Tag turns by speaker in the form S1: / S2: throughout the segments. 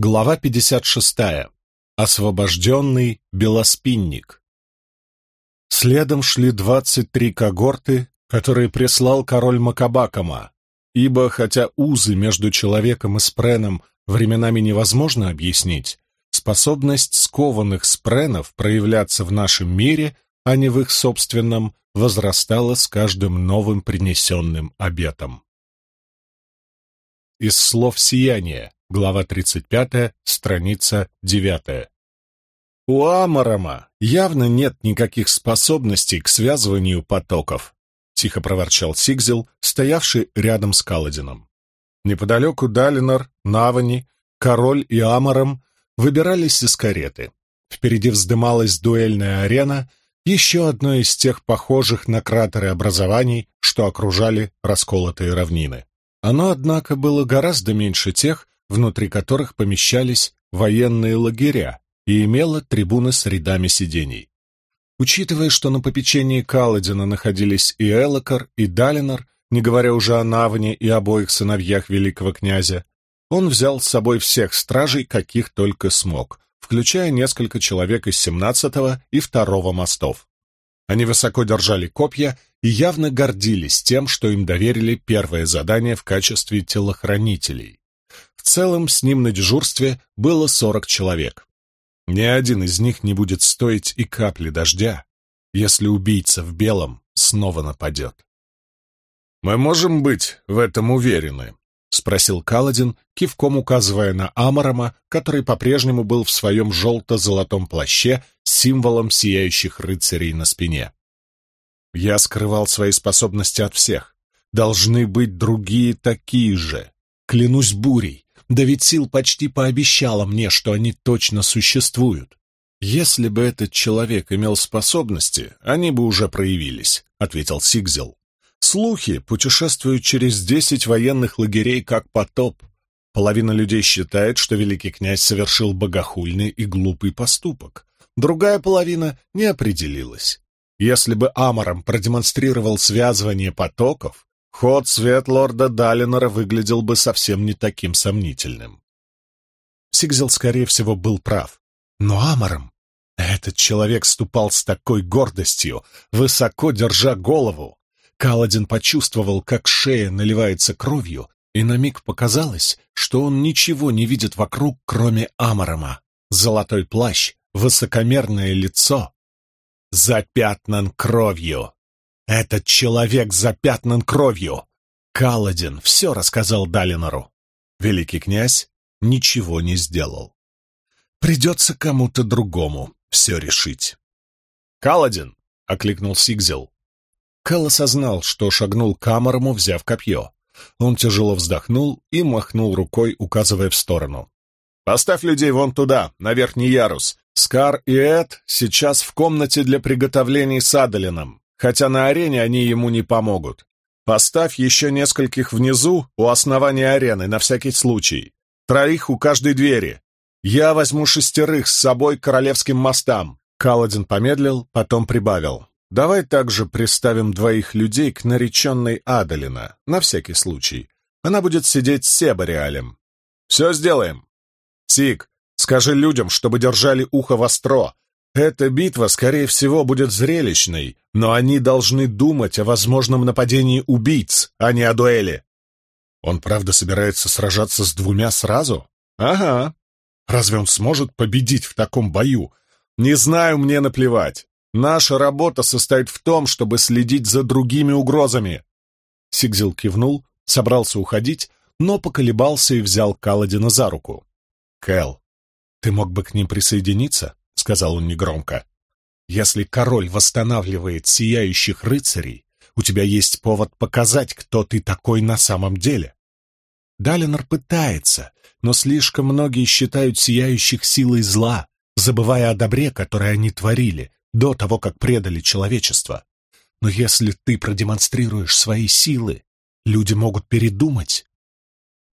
S1: Глава 56. Освобожденный белоспинник. Следом шли двадцать три когорты, которые прислал король Макабакама, ибо хотя узы между человеком и спреном временами невозможно объяснить, способность скованных спренов проявляться в нашем мире, а не в их собственном, возрастала с каждым новым принесенным обетом. Из слов сияния Глава 35, страница 9. У Амарама явно нет никаких способностей к связыванию потоков, тихо проворчал Сигзел, стоявший рядом с Каладином. Неподалеку Далинор, Навани, Король и Амаром выбирались из кареты. Впереди вздымалась дуэльная арена, еще одно из тех похожих на кратеры образований, что окружали расколотые равнины. Оно, однако, было гораздо меньше тех, внутри которых помещались военные лагеря и имела трибуны с рядами сидений. Учитывая, что на попечении Каладина находились и Элокар, и Далинор, не говоря уже о Навне и обоих сыновьях великого князя, он взял с собой всех стражей, каких только смог, включая несколько человек из 17-го и 2-го мостов. Они высоко держали копья и явно гордились тем, что им доверили первое задание в качестве телохранителей целом с ним на дежурстве было сорок человек. Ни один из них не будет стоить и капли дождя, если убийца в белом снова нападет. «Мы можем быть в этом уверены?» — спросил Каладин, кивком указывая на Амарама, который по-прежнему был в своем желто-золотом плаще с символом сияющих рыцарей на спине. «Я скрывал свои способности от всех. Должны быть другие такие же. Клянусь бурей, да ведь Сил почти пообещала мне, что они точно существуют. Если бы этот человек имел способности, они бы уже проявились, — ответил Сигзел. Слухи путешествуют через десять военных лагерей как потоп. Половина людей считает, что великий князь совершил богохульный и глупый поступок. Другая половина не определилась. Если бы Амором продемонстрировал связывание потоков, ход Светлорда Далинора выглядел бы совсем не таким сомнительным. Сигзел, скорее всего, был прав. Но Амором этот человек ступал с такой гордостью, высоко держа голову. Каладин почувствовал, как шея наливается кровью, и на миг показалось, что он ничего не видит вокруг, кроме Амарома. Золотой плащ, высокомерное лицо, запятнан кровью. Этот человек запятнан кровью. Каладин все рассказал Далинору. Великий князь ничего не сделал. Придется кому-то другому все решить. «Каладин!» — окликнул Сигзел. Кал осознал, что шагнул к Амарому, взяв копье. Он тяжело вздохнул и махнул рукой, указывая в сторону. «Поставь людей вон туда, на верхний ярус. Скар и Эд сейчас в комнате для приготовлений с Адалином хотя на арене они ему не помогут. Поставь еще нескольких внизу, у основания арены, на всякий случай. Троих у каждой двери. Я возьму шестерых с собой к королевским мостам. Каладин помедлил, потом прибавил. Давай также приставим двоих людей к нареченной Адалина, на всякий случай. Она будет сидеть с Себариалем. Все сделаем. Сик, скажи людям, чтобы держали ухо востро, эта битва, скорее всего, будет зрелищной, но они должны думать о возможном нападении убийц, а не о дуэли. Он правда собирается сражаться с двумя сразу? Ага. Разве он сможет победить в таком бою? Не знаю, мне наплевать. Наша работа состоит в том, чтобы следить за другими угрозами. Сигзил кивнул, собрался уходить, но поколебался и взял Каладина за руку. Кэл, ты мог бы к ним присоединиться? — сказал он негромко. «Если король восстанавливает сияющих рыцарей, у тебя есть повод показать, кто ты такой на самом деле. Далинор пытается, но слишком многие считают сияющих силой зла, забывая о добре, которое они творили до того, как предали человечество. Но если ты продемонстрируешь свои силы, люди могут передумать,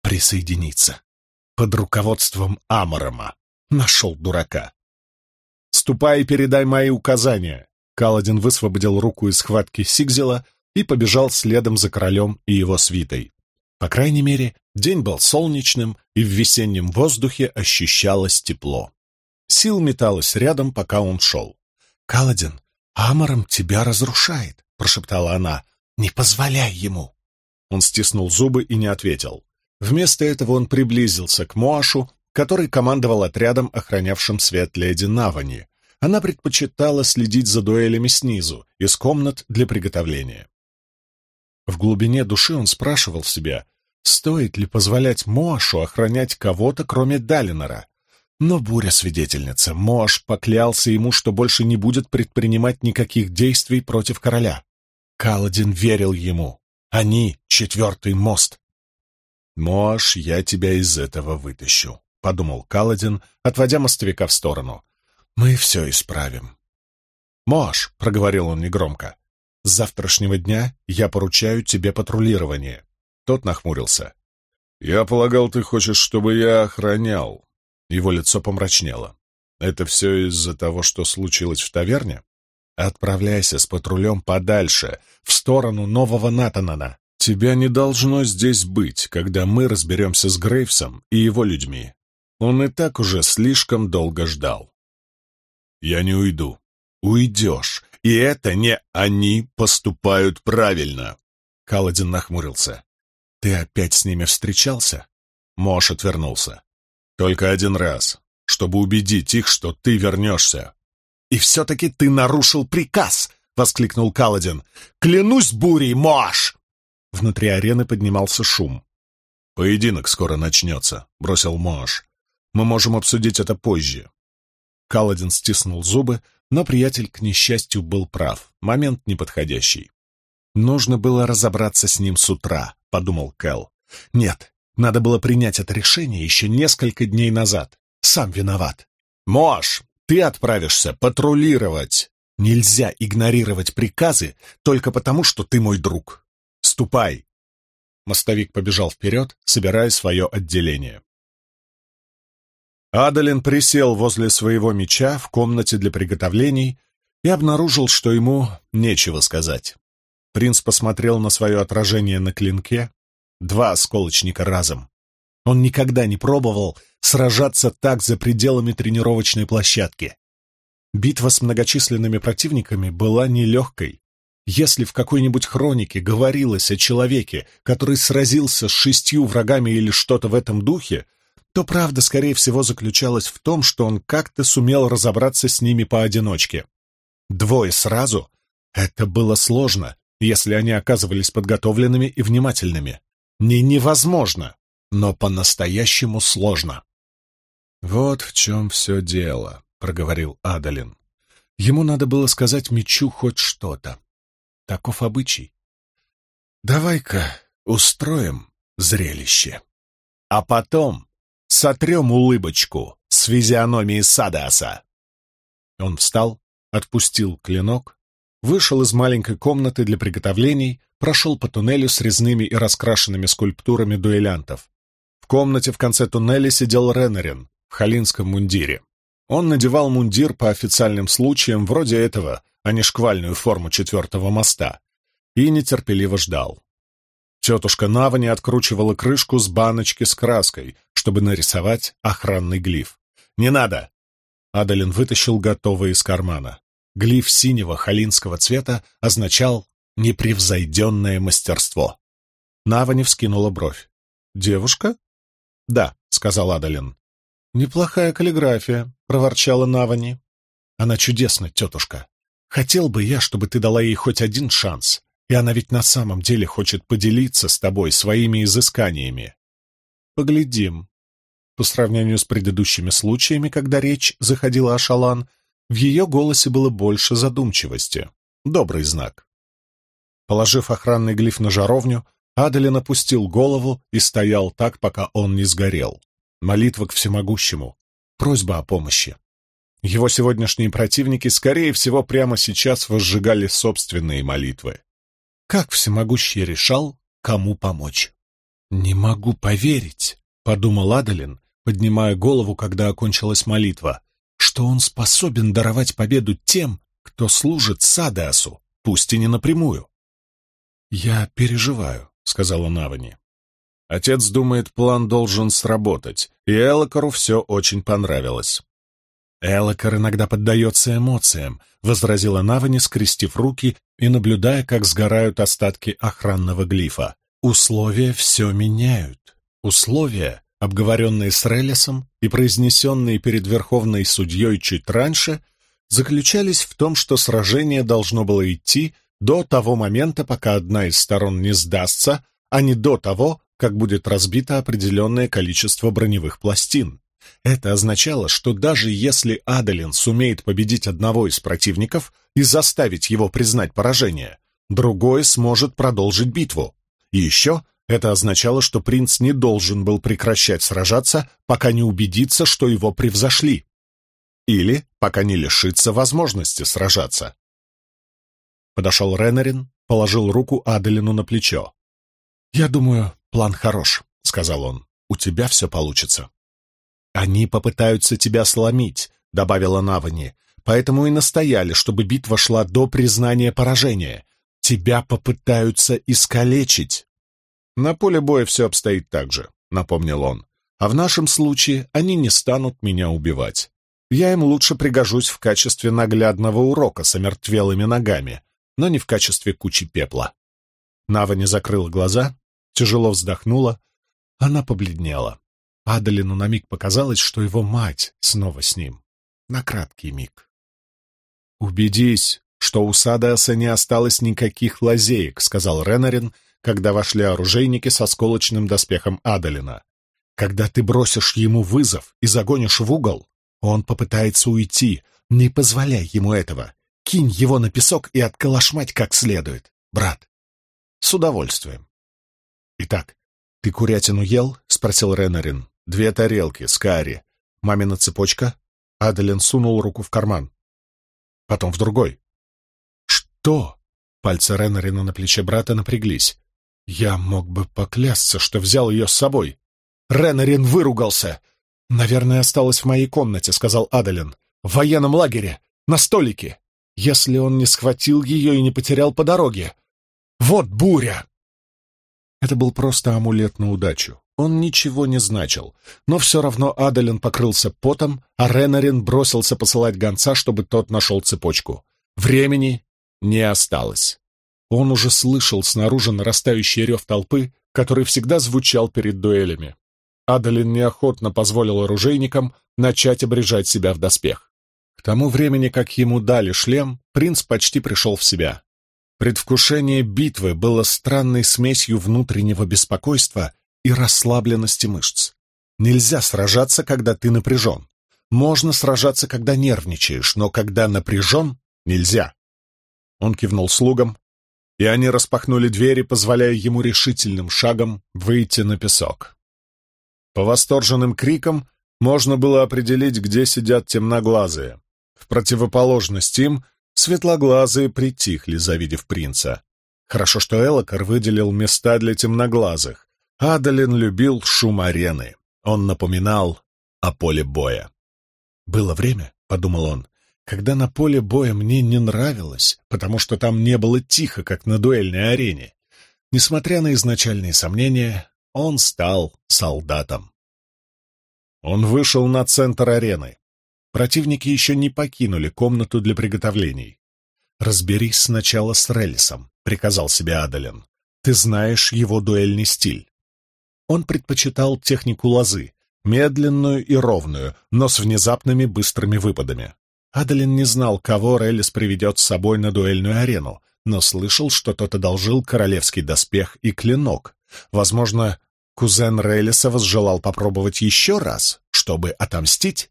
S1: присоединиться. Под руководством Амарома. Нашел дурака. «Ступай и передай мои указания!» Каладин высвободил руку из схватки Сигзела и побежал следом за королем и его свитой. По крайней мере, День был солнечным, и в весеннем воздухе ощущалось тепло. Сил металась рядом, пока он шел. «Каладин, Амором тебя разрушает», — прошептала она. «Не позволяй ему». Он стиснул зубы и не ответил. Вместо этого он приблизился к Моашу, который командовал отрядом, охранявшим свет леди Навани. Она предпочитала следить за дуэлями снизу, из комнат для приготовления. В глубине души он спрашивал себя, стоит ли позволять Моашу охранять кого-то, кроме Далинора. Но буря-свидетельница, Моаш поклялся ему, что больше не будет предпринимать никаких действий против короля. Каладин верил ему. Они — четвертый мост. «Моаш, я тебя из этого вытащу», — подумал Каладин, отводя мостовика в сторону. «Мы все исправим». «Моаш», — проговорил он негромко, — «с завтрашнего дня я поручаю тебе патрулирование». Тот нахмурился. «Я полагал, ты хочешь, чтобы я охранял». Его лицо помрачнело. «Это все из-за того, что случилось в таверне?» «Отправляйся с патрулем подальше, в сторону Нового Натанана. Тебя не должно здесь быть, когда мы разберемся с Грейвсом и его людьми. Он и так уже слишком долго ждал. Я не уйду. Уйдешь. И это не они поступают правильно. Каладин нахмурился. Ты опять с ними встречался? Мош отвернулся. Только один раз, чтобы убедить их, что ты вернешься. И все-таки ты нарушил приказ, воскликнул Каладин. Клянусь бурей, Мош! Внутри арены поднимался шум. «Поединок скоро начнется», — бросил Моаш. «Мы можем обсудить это позже». Каладин стиснул зубы, но приятель, к несчастью, был прав. Момент неподходящий. «Нужно было разобраться с ним с утра», — подумал Кэл. «Нет, надо было принять это решение еще несколько дней назад. Сам виноват». «Моаш, ты отправишься патрулировать!» «Нельзя игнорировать приказы только потому, что ты мой друг», Ступай!» Мостовик побежал вперед, собирая свое отделение. Адалин присел возле своего меча в комнате для приготовлений и обнаружил, что ему нечего сказать. Принц посмотрел на свое отражение на клинке. Два осколочника разом. Он никогда не пробовал сражаться так за пределами тренировочной площадки. Битва с многочисленными противниками была нелегкой, если в какой-нибудь хронике говорилось о человеке, который сразился с шестью врагами или что-то в этом духе, то правда, скорее всего, заключалась в том, что он как-то сумел разобраться с ними поодиночке. Двое сразу — это было сложно, если они оказывались подготовленными и внимательными. Не невозможно, но по-настоящему сложно. «Вот в чем все дело», — проговорил Адалин. Ему надо было сказать мечу хоть что-то. Таков обычай. Давай-ка устроим зрелище. А потом сотрем улыбочку с физиономии Садаса. Он встал, отпустил клинок, вышел из маленькой комнаты для приготовлений, прошел по туннелю с резными и раскрашенными скульптурами дуэлянтов. В комнате в конце туннеля сидел Ренарин в халинском мундире. Он надевал мундир по официальным случаям, вроде этого — а не шквальную форму четвертого моста, и нетерпеливо ждал. Тетушка Навани откручивала крышку с баночки с краской, чтобы нарисовать охранный глиф. «Не надо!» Адалин вытащил готовый из кармана. Глиф синего халинского цвета означал «непревзойденное мастерство». Навани вскинула бровь. «Девушка?» «Да», — сказал Адалин. «Неплохая каллиграфия», — проворчала Навани. «Она чудесна, тетушка. Хотел бы я, чтобы ты дала ей хоть один шанс, и она ведь на самом деле хочет поделиться с тобой своими изысканиями. Поглядим. По сравнению с предыдущими случаями, когда речь заходила о Шалан, в ее голосе было больше задумчивости. Добрый знак. Положив охранный глиф на жаровню, Адалин опустил голову и стоял так, пока он не сгорел. Молитва к всемогущему. Просьба о помощи. Его сегодняшние противники, скорее всего, прямо сейчас возжигали собственные молитвы. Как всемогущий решал, кому помочь? «Не могу поверить», — подумал Адалин, поднимая голову, когда окончилась молитва, что он способен даровать победу тем, кто служит Садеасу, пусть и не напрямую. «Я переживаю», — сказала Навани. Отец думает, план должен сработать, и Элокору все очень понравилось.
S2: «Элокор иногда поддается эмоциям», — возразила Навани, скрестив руки и наблюдая, как сгорают остатки охранного глифа. «Условия все меняют. Условия, обговоренные с Релесом и произнесенные перед Верховной Судьей чуть раньше, заключались в том, что сражение должно было идти до того момента, пока одна из сторон не сдастся, а не до того, как будет разбито определенное количество броневых пластин. Это означало, что даже если Адалин сумеет победить одного из противников и заставить его признать поражение, другой сможет продолжить битву. И еще это означало, что принц не должен был прекращать сражаться, пока не убедится, что его превзошли. Или пока не лишится возможности сражаться. Подошел Ренарин, положил руку Адалину на плечо. «Я думаю, план хорош», — сказал он. «У тебя все получится». «Они попытаются тебя сломить», — добавила Навани, «поэтому и настояли, чтобы битва шла до признания поражения. Тебя попытаются искалечить». «На поле боя все обстоит так же», — напомнил он. «А в нашем случае они не станут меня убивать. Я им лучше пригожусь в качестве наглядного урока с омертвелыми ногами, но не в качестве кучи пепла». Навани закрыла глаза, тяжело вздохнула. Она побледнела. Адалину на миг показалось, что его мать снова с ним. На краткий миг. «Убедись, что у Садаса не осталось никаких лазеек», — сказал Ренарин, когда вошли оружейники со сколочным доспехом Адалина. «Когда ты бросишь ему вызов и загонишь в угол, он попытается уйти. Не позволяй ему этого. Кинь его на песок и отколошмать как следует, брат». «С удовольствием». «Итак, ты курятину ел?» — спросил Ренарин. Две тарелки с карри, мамина цепочка. Адалин сунул руку в карман. Потом в другой. «Что?» Пальцы Ренарина на плече брата напряглись. «Я мог бы поклясться, что взял ее с собой». Ренарин выругался. «Наверное, осталась в моей комнате», — сказал Адалин. «В военном лагере, на столике. Если он не схватил ее и не потерял по дороге. Вот буря!» Это был просто амулет на удачу. Он ничего не значил, но все равно Адалин покрылся потом, а Ренарин бросился посылать гонца, чтобы тот нашел цепочку. Времени не осталось. Он уже слышал снаружи нарастающий рев толпы, который всегда звучал перед дуэлями. Адалин неохотно позволил оружейникам начать обрежать себя в доспех. К тому времени, как ему дали шлем, принц почти пришел в себя. Предвкушение битвы было странной смесью внутреннего беспокойства и расслабленности мышц. Нельзя сражаться, когда ты напряжен. Можно сражаться, когда нервничаешь, но когда напряжен — нельзя. Он кивнул слугам, и они распахнули двери, позволяя ему решительным шагом выйти на песок. По восторженным крикам можно было определить, где сидят темноглазые. В противоположность им светлоглазые притихли, завидев принца. Хорошо, что Элокар выделил места для темноглазых. Адалин любил шум арены. Он напоминал о поле боя. «Было время», — подумал он, — «когда на поле боя мне не нравилось, потому что там не было тихо, как на дуэльной арене. Несмотря на изначальные сомнения, он стал солдатом». Он вышел на центр арены. Противники еще не покинули комнату для приготовлений. «Разберись сначала с Релисом», — приказал себе Адалин. «Ты знаешь его дуэльный стиль. Он предпочитал технику лозы, медленную и ровную, но с внезапными быстрыми выпадами. Адалин не знал, кого Реллис приведет с собой на дуэльную арену, но слышал, что тот одолжил королевский доспех и клинок. Возможно, кузен Реллиса возжелал попробовать еще раз, чтобы отомстить.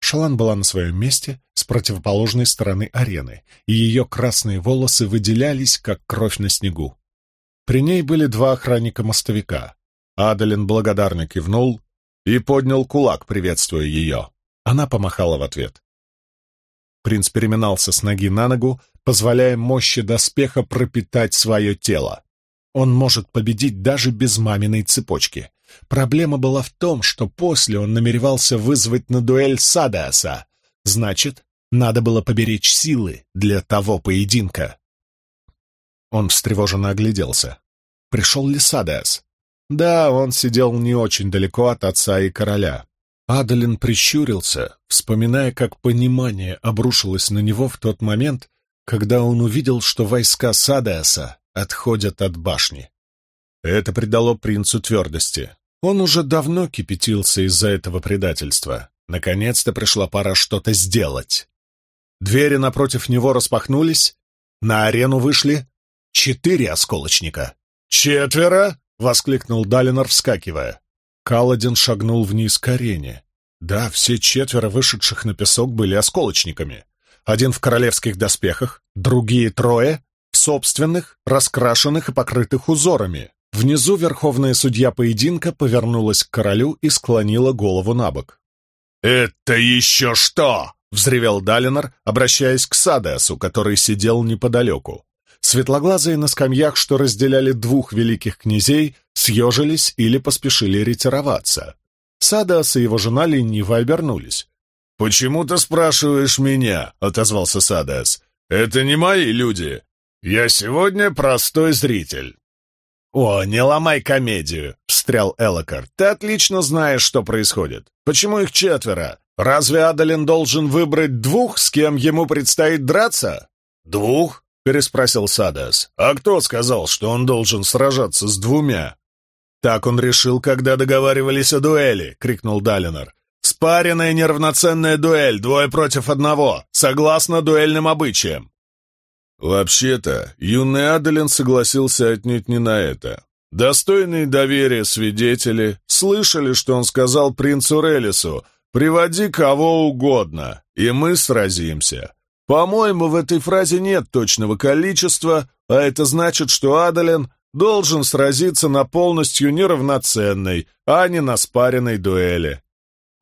S2: Шалан была на своем месте с противоположной стороны арены, и ее красные волосы выделялись, как кровь на снегу. При ней были два охранника-мостовика. Адалин благодарно кивнул и поднял кулак, приветствуя ее. Она помахала в ответ. Принц переминался с ноги на ногу, позволяя мощи доспеха пропитать свое тело. Он может победить даже без маминой цепочки. Проблема была в том, что после он намеревался вызвать на дуэль Садаса. Значит, надо было поберечь силы для того поединка. Он встревоженно огляделся. Пришел ли Садеас?
S1: Да, он сидел не очень далеко от отца и короля. Адалин прищурился, вспоминая, как понимание обрушилось на него в тот момент, когда он увидел, что войска Садеаса отходят от башни. Это придало принцу твердости. Он уже давно кипятился из-за этого предательства. Наконец-то пришла пора что-то сделать. Двери напротив него распахнулись, на арену вышли четыре осколочника. «Четверо!» — воскликнул Далинор, вскакивая. Каладин шагнул вниз к арене. Да, все четверо вышедших на песок были осколочниками. Один в королевских доспехах, другие трое в собственных, раскрашенных и покрытых узорами. Внизу верховная судья поединка повернулась к королю и склонила голову на бок. «Это еще что?» — взревел Далинор, обращаясь к Садеасу, который сидел неподалеку. Светлоглазые на скамьях, что разделяли двух великих князей, съежились или поспешили ретироваться. Садеас и его жена лениво обернулись. «Почему ты спрашиваешь меня?» — отозвался Садеас. «Это не мои люди. Я сегодня простой зритель». «О, не ломай комедию!» — встрял Элокар. «Ты отлично знаешь, что происходит. Почему их четверо? Разве Адалин должен выбрать двух, с кем ему предстоит драться?» «Двух?» — переспросил Садас. «А кто сказал, что он должен сражаться с двумя?» «Так он решил, когда договаривались о дуэли!» — крикнул Далинор. «Спаренная неравноценная дуэль, двое против одного, согласно дуэльным обычаям. Вообще-то, юный Адалин согласился отнюдь не на это. Достойные доверия свидетели слышали, что он сказал принцу Релису «Приводи кого угодно, и мы сразимся». По-моему, в этой фразе нет точного количества, а это значит, что Адалин должен сразиться на полностью неравноценной, а не на спаренной дуэли.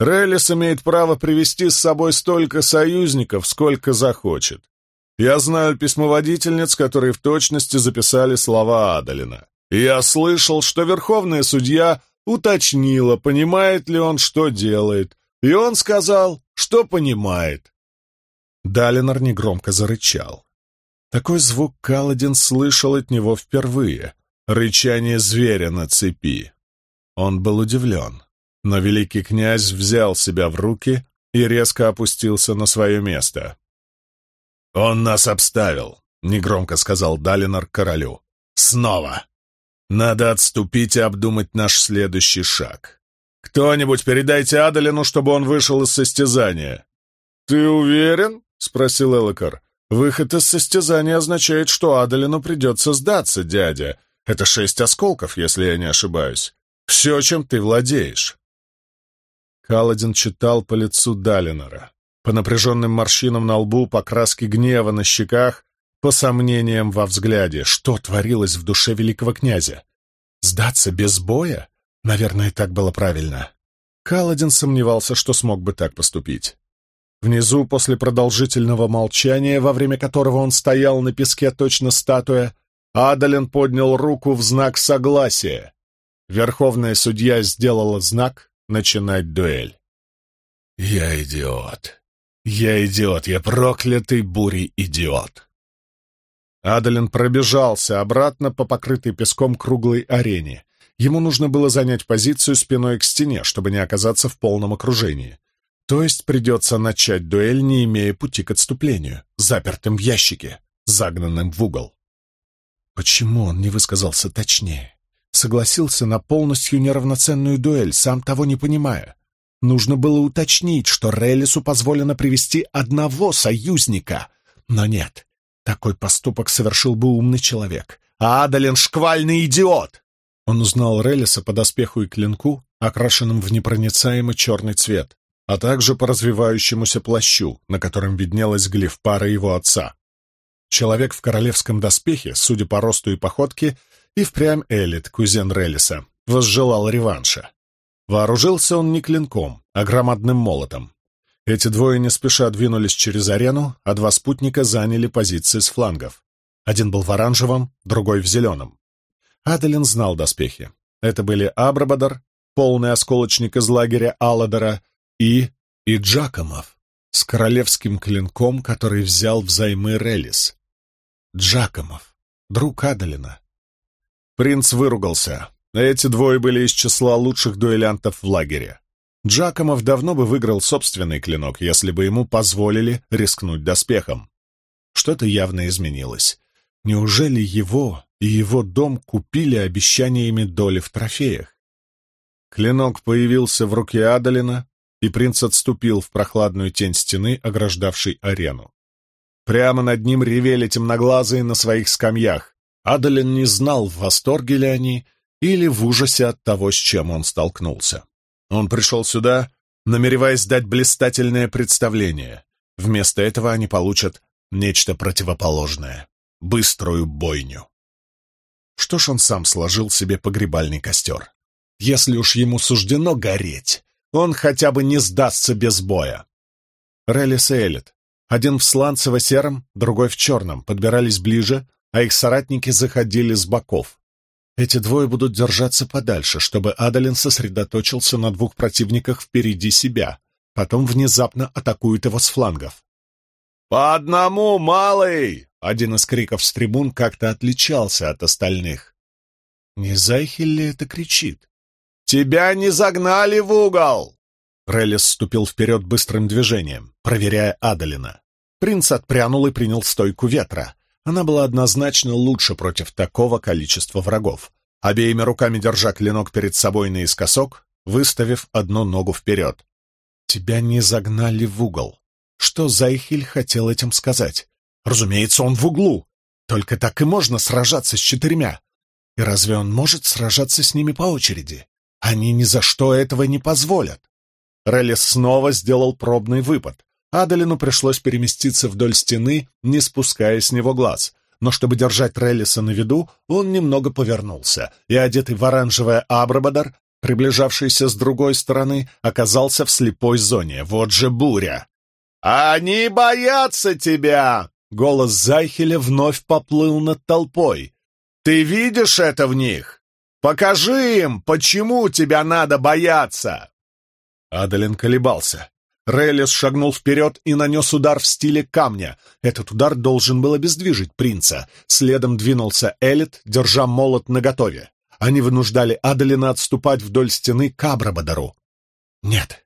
S1: Релис имеет право привести с собой столько союзников, сколько захочет. Я знаю письмоводительниц, которые в точности записали слова Адалина. И я слышал, что верховная судья уточнила, понимает ли он, что делает. И он сказал, что понимает. Далинор негромко зарычал. Такой звук Каладин слышал от него впервые. Рычание зверя на цепи. Он был удивлен. Но великий князь взял себя в руки и резко опустился на свое место. «Он нас обставил», — негромко сказал Далинор королю. «Снова! Надо отступить и обдумать наш следующий шаг. Кто-нибудь передайте Адалину, чтобы он вышел из состязания». «Ты уверен?» — спросил Элокар. «Выход из состязания означает, что Адалину придется сдаться, дядя. Это шесть осколков, если я не ошибаюсь. Все, чем ты владеешь». Каладин читал по лицу Далинора по напряженным морщинам на лбу, по краске гнева на щеках, по сомнениям во взгляде. Что творилось в душе великого князя? Сдаться без боя? Наверное, так было правильно. Каладин сомневался, что смог бы так поступить. Внизу, после продолжительного молчания, во время которого он стоял на песке точно статуя, Адалин поднял руку в знак согласия. Верховная судья сделала знак начинать дуэль. «Я идиот», «Я идиот, я проклятый бурей идиот!» Адалин пробежался обратно по покрытой песком круглой арене. Ему нужно было занять позицию спиной к стене, чтобы не оказаться в полном окружении. То есть придется начать дуэль, не имея пути к отступлению, запертым в ящике, загнанным в угол. Почему он не высказался точнее? Согласился на полностью неравноценную дуэль, сам того не понимая. Нужно было уточнить, что Релису позволено привести одного союзника. Но нет, такой поступок совершил бы умный человек. А Адалин — шквальный идиот! Он узнал Релиса по доспеху и клинку, окрашенным в непроницаемый черный цвет, а также по развивающемуся плащу, на котором виднелась глифпара его отца. Человек в королевском доспехе, судя по росту и походке, и впрямь Элит, кузен Релиса, возжелал реванша. Вооружился он не клинком, а громадным молотом. Эти двое не спеша двинулись через арену, а два спутника заняли позиции с флангов. Один был в оранжевом, другой в зеленом. Адалин знал доспехи. Это были Абрабадар, полный осколочник из лагеря Алладора, и... и Джакомов с королевским клинком, который взял взаймы Релис. Джакомов, друг Адалина. Принц выругался. Эти двое были из числа лучших дуэлянтов в лагере. Джакомов давно бы выиграл собственный клинок, если бы ему позволили рискнуть доспехом. Что-то явно изменилось. Неужели его и его дом купили обещаниями доли в трофеях? Клинок появился в руке Адалина, и принц отступил в прохладную тень стены, ограждавшей арену. Прямо над ним ревели темноглазые на своих скамьях. Адалин не знал, в восторге ли они или в ужасе от того, с чем он столкнулся. Он пришел сюда, намереваясь дать блистательное представление. Вместо этого они получат нечто противоположное — быструю бойню. Что ж он сам сложил себе погребальный костер? Если уж ему суждено гореть, он хотя бы не сдастся без боя. Реллис и Эллит, один в сланцево-сером, другой в черном, подбирались ближе, а их соратники заходили с боков. Эти двое будут держаться подальше, чтобы Адалин сосредоточился на двух противниках впереди себя, потом внезапно атакуют его с флангов. «По одному, малый!» — один из криков с трибун как-то отличался от остальных. Не Зайхель ли это кричит? «Тебя не загнали в угол!» Реллис ступил вперед быстрым движением, проверяя Адалина. Принц отпрянул и принял стойку ветра. Она была однозначно лучше против такого количества врагов. Обеими руками держа клинок перед собой наискосок, выставив одну ногу вперед. «Тебя не загнали в угол». Что Зайхель хотел этим сказать? Разумеется, он в углу. Только так и можно сражаться с четырьмя. И разве он может сражаться с ними по очереди? Они ни за что этого не позволят. Реллис снова сделал пробный выпад. Адалину пришлось переместиться вдоль стены, не спуская с него глаз. Но чтобы держать Реллиса на виду, он немного повернулся, и, одетый в оранжевое абрабадар, приближавшийся с другой стороны, оказался в слепой зоне. Вот же буря! «Они боятся тебя!» Голос Зайхеля вновь поплыл над толпой. «Ты видишь это в них? Покажи им, почему тебя надо бояться!» Адалин колебался. Реллис шагнул вперед и нанес удар в стиле камня. Этот удар должен был обездвижить принца. Следом двинулся Элит, держа молот наготове. Они вынуждали Адалина отступать вдоль стены к Абрабадару. Нет,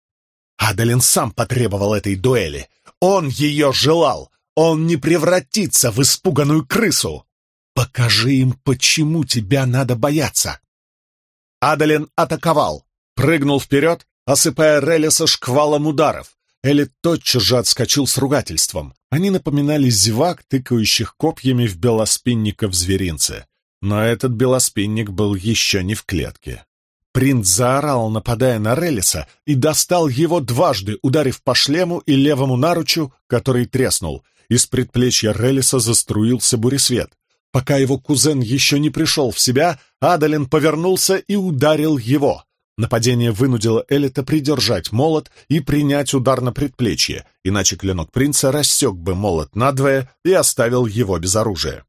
S1: Адалин сам потребовал этой дуэли. Он ее желал. Он не превратится в испуганную крысу. Покажи им, почему тебя надо бояться. Адалин атаковал, прыгнул вперед, осыпая Релиса шквалом ударов. Элли тотчас же отскочил с ругательством. Они напоминали зевак, тыкающих копьями в белоспинника в зверинце. Но этот белоспинник был еще не в клетке. Принц заорал, нападая на Релиса, и достал его дважды, ударив по шлему и левому наручу, который треснул. Из предплечья Релиса заструился буресвет. Пока его кузен еще не пришел в себя, Адалин повернулся и ударил его. Нападение вынудило Элита придержать молот и принять удар на предплечье, иначе клинок принца рассек бы молот надвое и оставил его без оружия.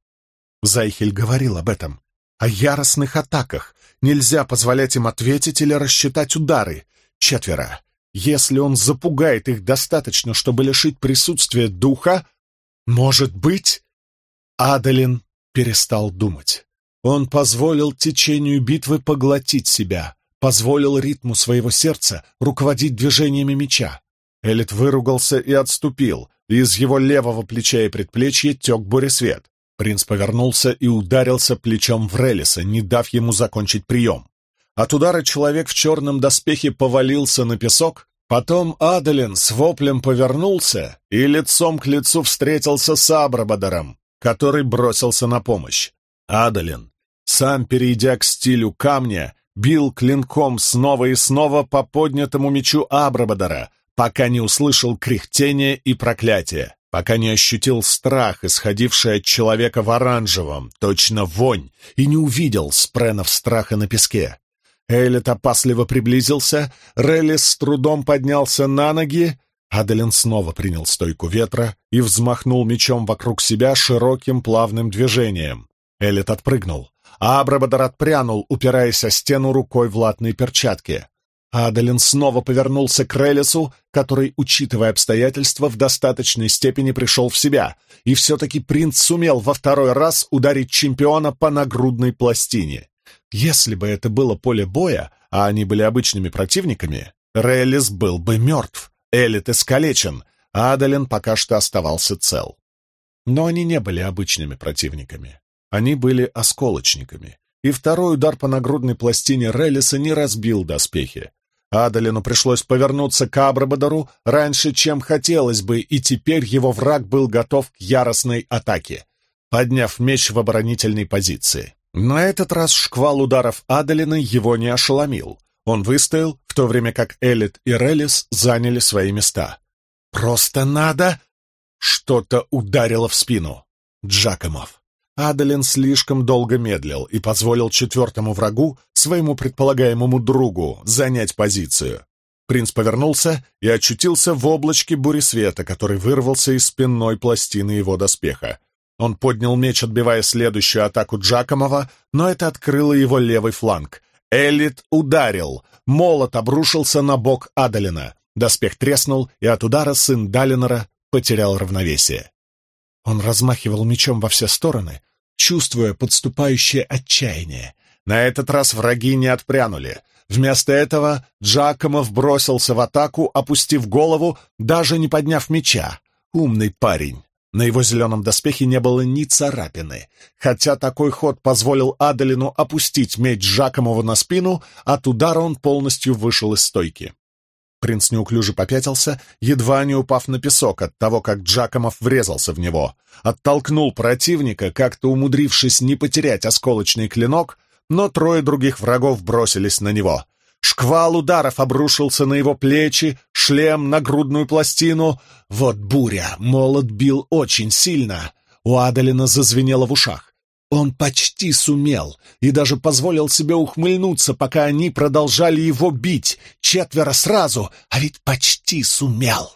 S1: Зайхель говорил об этом, о яростных атаках. Нельзя позволять им ответить или рассчитать удары. Четверо. Если он запугает их достаточно, чтобы лишить присутствия духа, может быть... Адалин перестал думать. Он позволил течению битвы поглотить себя, позволил ритму своего сердца руководить движениями меча. Элит выругался и отступил, из его левого плеча и предплечья тек буресвет. Принц повернулся и ударился плечом в Релиса, не дав ему закончить прием. От удара человек в черном доспехе повалился на песок, потом Адалин с воплем повернулся и лицом к лицу встретился с Абрабадаром который бросился на помощь. Адалин, сам перейдя к стилю камня, бил клинком снова и снова по поднятому мечу Абрабадара, пока не услышал кряхтение и проклятие, пока не ощутил страх, исходивший от человека в оранжевом, точно вонь, и не увидел спренов страха на песке. Эйлет опасливо приблизился, Реллис с трудом поднялся на ноги, Адалин снова принял стойку ветра и взмахнул мечом вокруг себя широким плавным движением. Элит отпрыгнул, а Абрабадар отпрянул, упираясь о стену рукой в латной перчатке. Адалин снова повернулся к Релису, который, учитывая обстоятельства, в достаточной степени пришел в себя, и все-таки принц сумел во второй раз ударить чемпиона по нагрудной пластине. Если бы это было поле боя, а они были обычными противниками, Реллис был бы мертв, Элит искалечен, а Адалин пока что оставался цел. Но они не были обычными противниками. Они были осколочниками, и второй удар по нагрудной пластине Реллиса не разбил доспехи. Адалину пришлось повернуться к Абрабадару раньше, чем хотелось бы, и теперь его враг был готов к яростной атаке, подняв меч в оборонительной позиции. На этот раз шквал ударов Адалина его не ошеломил. Он выстоял, в то время как Элит и Релис заняли свои места. «Просто надо...» Что-то ударило в спину. Джакомов. Адалин слишком долго медлил и позволил четвертому врагу, своему предполагаемому другу, занять позицию. Принц повернулся и очутился в облачке буресвета, который вырвался из спинной пластины его доспеха. Он поднял меч, отбивая следующую атаку Джакомова, но это открыло его левый фланг. Элит ударил. Молот обрушился на бок Адалина. Доспех треснул, и от удара сын Далинора потерял равновесие. Он размахивал мечом во все стороны, чувствуя подступающее отчаяние. На этот раз враги не отпрянули. Вместо этого Джакомов бросился в атаку, опустив голову, даже не подняв меча. Умный парень. На его зеленом доспехе не было ни царапины, хотя такой ход позволил Адалину опустить меч Жакомова на спину, от удара он полностью вышел из стойки. Принц неуклюже попятился, едва не упав на песок от того, как Джакомов врезался в него. Оттолкнул противника, как-то умудрившись не потерять осколочный клинок, но трое других врагов бросились на него. Шквал ударов обрушился на его плечи, шлем, на грудную пластину. Вот буря, молот бил очень сильно. У Адалина зазвенело в ушах. Он почти сумел и даже позволил себе ухмыльнуться, пока они продолжали его бить, четверо сразу, а ведь почти сумел.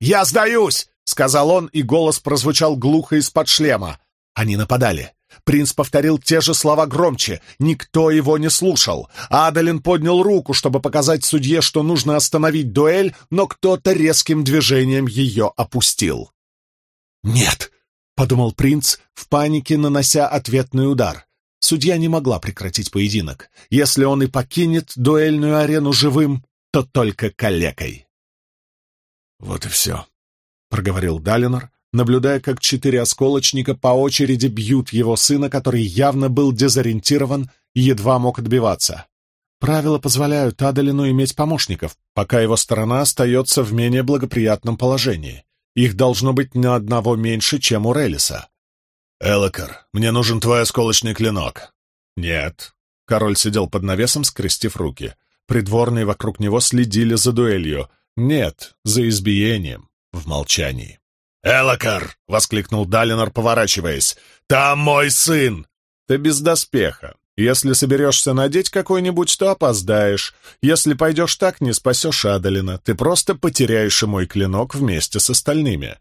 S1: «Я сдаюсь!» — сказал он, и голос прозвучал глухо из-под шлема. Они нападали. Принц повторил те же слова громче. Никто его не слушал. Адалин поднял руку, чтобы показать судье, что нужно остановить дуэль, но кто-то резким движением ее опустил. «Нет!» — подумал принц, в панике нанося ответный удар. Судья не могла прекратить поединок. Если он и покинет дуэльную арену живым, то только калекой. «Вот и все», — проговорил Далинор, наблюдая, как четыре осколочника по очереди бьют его сына, который явно был дезориентирован и едва мог отбиваться. Правила позволяют Адалину иметь помощников, пока его сторона остается в менее благоприятном положении. Их должно быть на одного меньше, чем у Релиса. «Элокар, мне нужен твой осколочный клинок». «Нет». Король сидел под навесом, скрестив руки. Придворные вокруг него следили за дуэлью. «Нет, за избиением». В молчании. «Элокар!» — воскликнул Далинор, поворачиваясь. «Там мой сын!» «Ты без доспеха. Если соберешься надеть какой-нибудь, то опоздаешь. Если пойдешь так, не спасешь Адалина. Ты просто потеряешь и мой клинок вместе с остальными».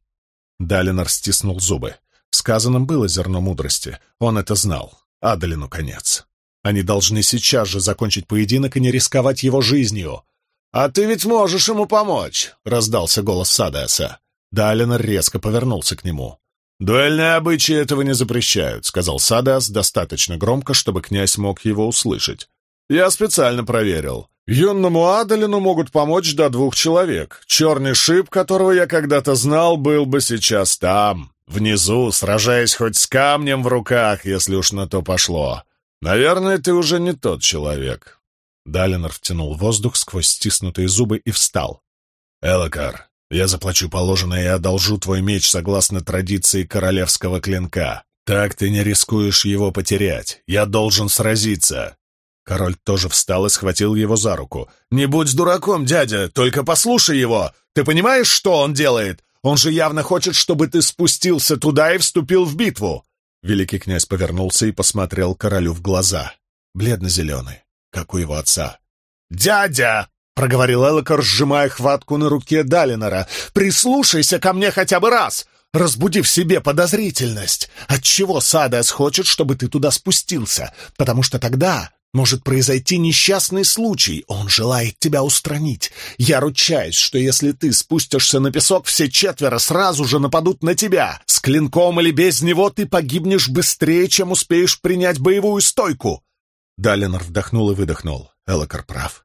S1: Далинор стиснул зубы. Сказанным было зерно мудрости. Он это знал. Адалину конец. Они должны сейчас же закончить поединок и не рисковать его жизнью. «А ты ведь можешь ему помочь!» — раздался голос Садеса. Далинор резко повернулся к нему. «Дуэльные обычаи этого не запрещают», — сказал Садас достаточно громко, чтобы князь мог его услышать. «Я специально проверил. Юнному Адалину могут помочь до двух человек. Черный шип, которого я когда-то знал, был бы сейчас там, внизу, сражаясь хоть с камнем в руках, если уж на то пошло. Наверное, ты уже не тот человек». Далинор втянул воздух сквозь стиснутые зубы и встал. «Элокар, я заплачу положенное и одолжу твой меч согласно традиции королевского клинка. Так ты не рискуешь его потерять. Я должен сразиться». Король тоже встал и схватил его за руку. «Не будь дураком, дядя, только послушай его. Ты понимаешь, что он делает? Он же явно хочет, чтобы ты спустился туда и вступил в битву». Великий князь повернулся и посмотрел королю в глаза. Бледно-зеленый, как у его отца. «Дядя!» — проговорил Элокар, сжимая хватку на руке Далинора. «Прислушайся ко мне хотя бы раз, разбуди в себе подозрительность. Отчего Садас хочет, чтобы ты туда спустился? Потому что тогда
S2: Может произойти несчастный случай. Он желает тебя устранить. Я ручаюсь, что если ты спустишься на песок, все четверо сразу же нападут на тебя. С клинком или без него ты погибнешь быстрее, чем успеешь принять боевую стойку. Далинор вдохнул и выдохнул. Элокар прав.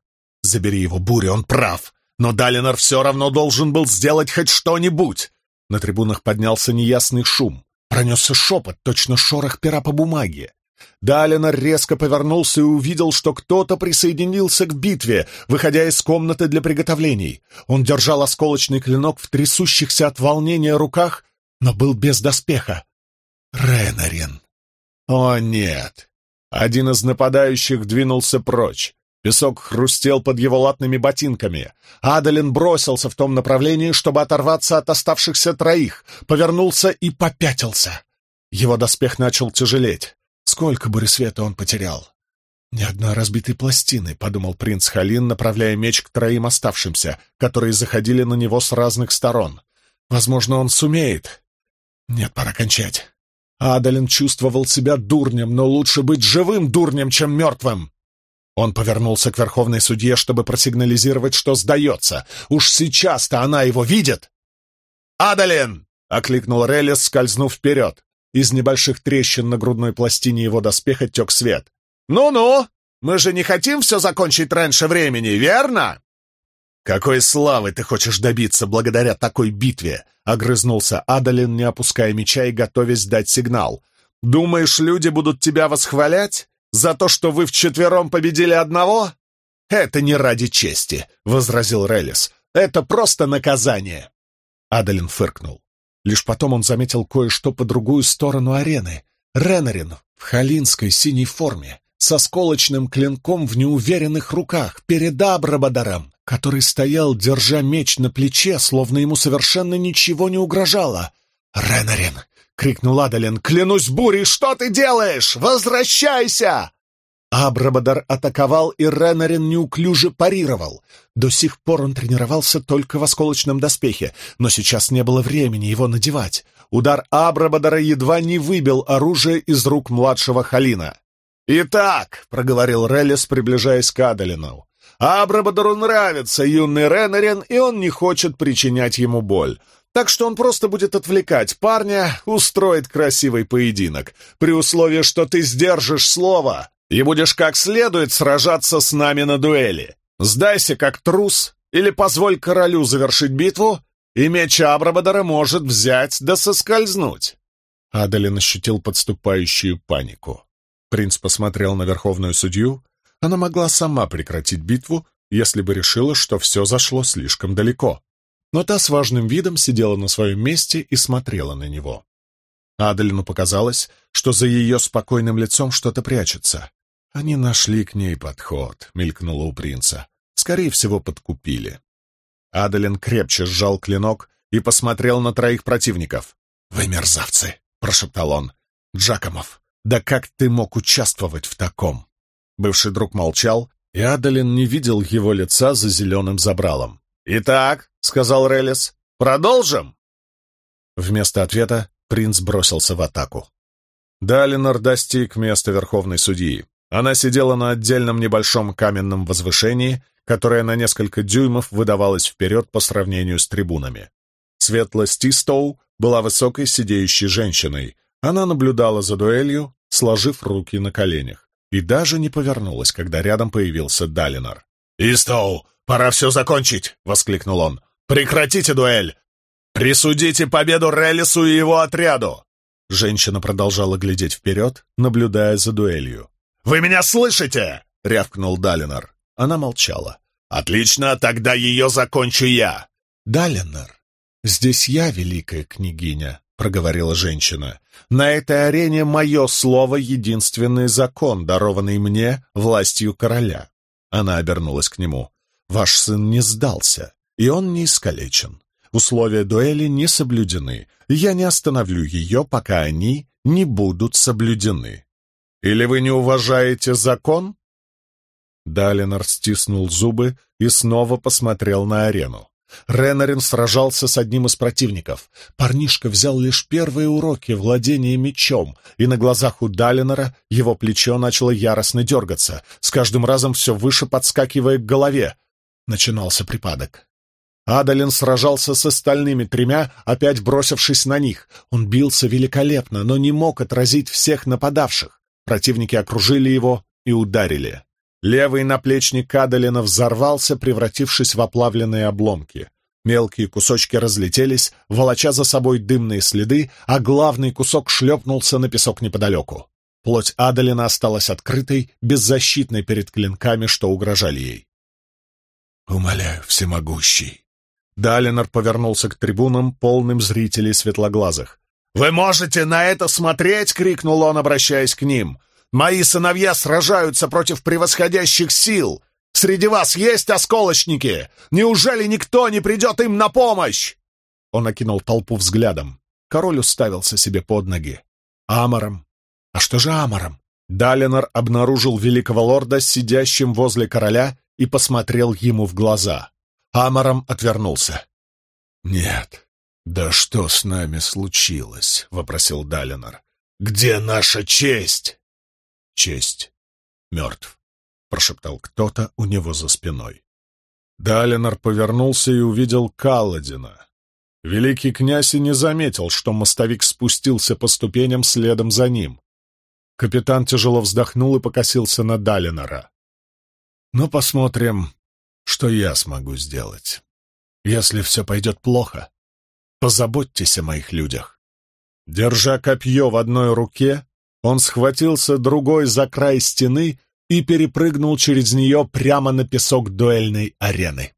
S2: Забери его, Буря, он прав. Но Далинор все равно должен был сделать хоть что-нибудь. На трибунах поднялся неясный шум. Пронесся шепот, точно шорох пера по бумаге. Далинор резко повернулся и увидел, что кто-то присоединился к битве, выходя из комнаты для приготовлений. Он держал осколочный клинок в трясущихся от волнения руках, но был без доспеха. Ренарин. О, нет! Один из нападающих двинулся прочь. Песок хрустел под его латными ботинками. Адалин бросился в том направлении, чтобы оторваться от оставшихся троих, повернулся и попятился. Его доспех начал тяжелеть. Сколько буресвета он потерял? «Ни одной разбитой пластины», — подумал принц Халин, направляя меч к троим оставшимся, которые заходили на него с разных сторон. «Возможно, он сумеет». «Нет, пора кончать». Адалин чувствовал себя дурнем, но лучше быть живым дурнем, чем мертвым. Он повернулся к верховной судье, чтобы просигнализировать, что сдается. Уж сейчас-то она его видит. «Адалин!» — окликнул Релис, скользнув вперед. Из небольших трещин на грудной пластине его доспеха тек свет. «Ну-ну! Мы же не хотим все закончить раньше времени, верно?» «Какой славы ты хочешь добиться благодаря такой битве?» — огрызнулся Адалин, не опуская меча и готовясь дать сигнал. «Думаешь, люди будут тебя восхвалять? За то, что вы вчетвером победили одного? Это не ради чести, — возразил Релис. Это просто наказание. Адалин фыркнул. Лишь потом он заметил кое-что по другую сторону арены. Ренарин в халинской синей форме, со сколочным клинком в неуверенных руках, перед Абрабадаром, который стоял, держа меч на плече, словно ему совершенно ничего не угрожало. «Ренарин, — крикнул Адалин. «Клянусь бурей, что ты делаешь? Возвращайся!» Абрабадар атаковал, и Ренарин неуклюже парировал. До сих пор он тренировался только в осколочном доспехе, но сейчас не было времени его надевать. Удар Абрабадара едва не выбил оружие из рук младшего Халина. «Итак», — проговорил Реллис, приближаясь к Адалину, — «Абрабадару нравится юный Ренарин, и он не хочет причинять ему боль. Так что он просто будет отвлекать парня, устроит красивый поединок, при условии, что ты сдержишь слово и будешь как следует сражаться с нами на дуэли. Сдайся как трус или позволь королю завершить битву, и меч Абрабадара может взять да соскользнуть». Адалин ощутил подступающую панику. Принц посмотрел на верховную судью. Она могла сама прекратить битву, если бы решила, что все зашло слишком далеко но та с важным видом сидела на своем месте и смотрела на него. Адалину показалось, что за ее спокойным лицом что-то прячется. «Они нашли к ней подход», — мелькнуло у принца. «Скорее всего, подкупили». Адалин крепче сжал клинок и посмотрел на троих противников. «Вы мерзавцы!» — прошептал он. «Джакомов, да как ты мог участвовать в таком?» Бывший друг молчал, и Адалин не видел его лица за зеленым забралом. «Итак», — сказал Релис, — «продолжим?» Вместо ответа принц бросился в атаку. Далинор достиг места верховной судьи. Она сидела на отдельном небольшом каменном возвышении, которое на несколько дюймов выдавалось вперед по сравнению с трибунами. Светла Стистоу была высокой сидеющей женщиной. Она наблюдала за дуэлью, сложив руки на коленях, и даже не повернулась, когда рядом появился Далинор. «Истоу, «Пора все закончить!» — воскликнул он. «Прекратите дуэль! Присудите победу Релису и его отряду!» Женщина продолжала глядеть вперед, наблюдая за дуэлью. «Вы меня слышите?» — рявкнул Далинор. Она молчала. «Отлично, тогда ее закончу я!» «Далинор, здесь я великая княгиня», — проговорила женщина. «На этой арене мое слово — единственный закон, дарованный мне властью короля». Она обернулась к нему. Ваш сын не сдался, и он не искалечен. Условия дуэли не соблюдены, я не остановлю ее, пока они не будут соблюдены. Или вы не уважаете закон?» Далинор стиснул зубы и снова посмотрел на арену.
S1: Ренарин сражался с одним из противников. Парнишка взял лишь первые уроки владения мечом, и на глазах у Далинора его плечо начало яростно дергаться, с каждым разом все выше подскакивая к голове. Начинался припадок. Адалин сражался с остальными тремя, опять бросившись на них. Он бился великолепно, но не мог отразить всех нападавших. Противники окружили его и ударили. Левый наплечник Адалина взорвался, превратившись в оплавленные обломки. Мелкие кусочки разлетелись, волоча за собой дымные следы, а главный кусок шлепнулся на песок неподалеку. Плоть Адалина осталась открытой, беззащитной перед клинками, что угрожали ей. «Умоляю, всемогущий!» Далинор повернулся к трибунам, полным зрителей светлоглазых. «Вы можете на это смотреть?» — крикнул он, обращаясь к ним. «Мои сыновья сражаются против превосходящих сил! Среди вас есть осколочники! Неужели никто не придет им на помощь?» Он окинул толпу взглядом. Король уставился себе под ноги. «Амором? А что же Амором?» Далинор обнаружил великого лорда, сидящим возле короля, и посмотрел ему в глаза. Амором отвернулся. «Нет, да что с нами случилось?» — вопросил Далинор. «Где наша честь?» «Честь мертв», — прошептал кто-то у него за спиной. Далинор повернулся и увидел Каладина. Великий князь и не заметил, что мостовик спустился по ступеням следом за ним. Капитан тяжело вздохнул и покосился на Далинора. «Ну, посмотрим, что я смогу сделать. Если все пойдет плохо, позаботьтесь о моих людях. Держа копье в одной руке, он схватился другой за край стены и перепрыгнул через нее прямо на песок дуэльной арены.